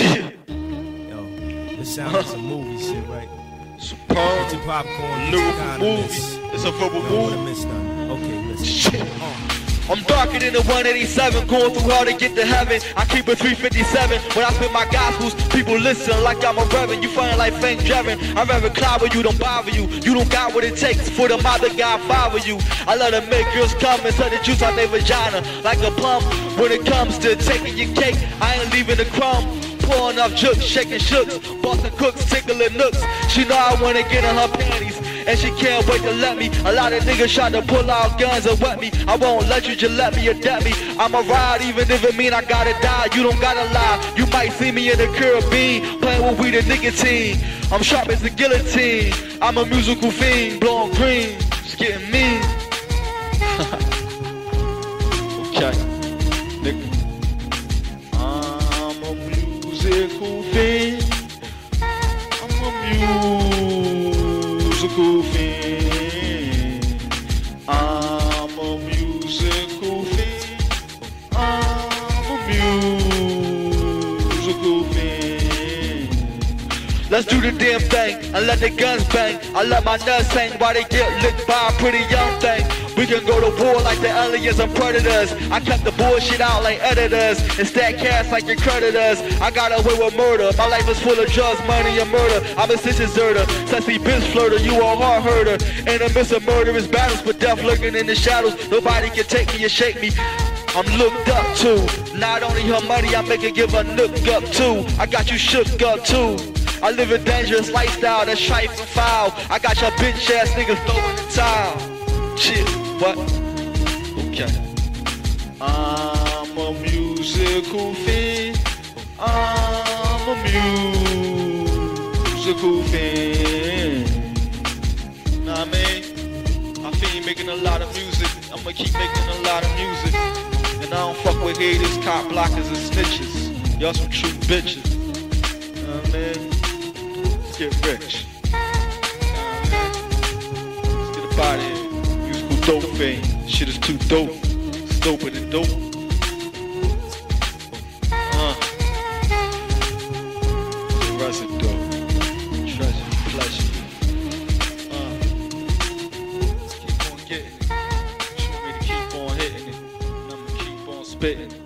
Yo, this sounds like some movie shit, right? Superb. Get your popcorn. Lyrical kinda movie. It's a verbal You don't wanna movie. Okay, listen. Shit. Uh. I'm darker than the 187, going through hell to get to heaven. I keep it 357 when I spit my gospels. People listen like I'm a reverend. You feeling like Frank Drebin. I rather cloud with you, don't bother you. You don't got what it takes for the mother God father you. I let them make girls come and suck the juice out their vagina like a pump. When it comes to taking your cake, I ain't leaving a crumb. Pouring up jokes, shaking shooks, busting cooks, tickling nooks. She know I wanna get in her panties, and she can't wait to let me. A lot of niggas try to pull out guns and wet me. I won't let you just let me debt me. I'ma ride even if it mean I gotta die. You don't gotta lie. You might see me in the Caribbean, playing with weed and nicotine. I'm sharp as a guillotine. I'm a musical fiend, blowing green, just getting mean. musical fiend. I'm a musical fiend. I'm a musical. Let's do the damn thing and let the guns bang. I let my nuts hang while they get licked by a pretty young thing. We can go to war like the aliens and predators. I cut the bullshit out like editors and stack cash like your creditors. I got away with murder. My life is full of drugs, money, and murder. I'm a sis deserter, sexy bitch flirter. You a hard herder. In the midst of murderous battles, but death lurking in the shadows. Nobody can take me or shake me. I'm looked up to. Not only her money, I make her give a look up too. I got you shook up too. I live a dangerous lifestyle that's trife foul. I got your bitch ass niggas throwing the towel. Shit, what? Okay. I'm a musical fiend. I'm a musical fiend. Nah, man. I fiend making a lot of music. I'ma keep making a lot of music. And I don't fuck with haters, cop blockers, and snitches. Y'all some true bitches. I mean? Let's get rich. Let's get here. Musical dope fame. Shit is too dope. It's doper than dope. Uh. The dope. Treasure, pleasure. Uh. Let's Keep on getting it. Shoot me to keep on hitting it. And I'ma keep on spitting.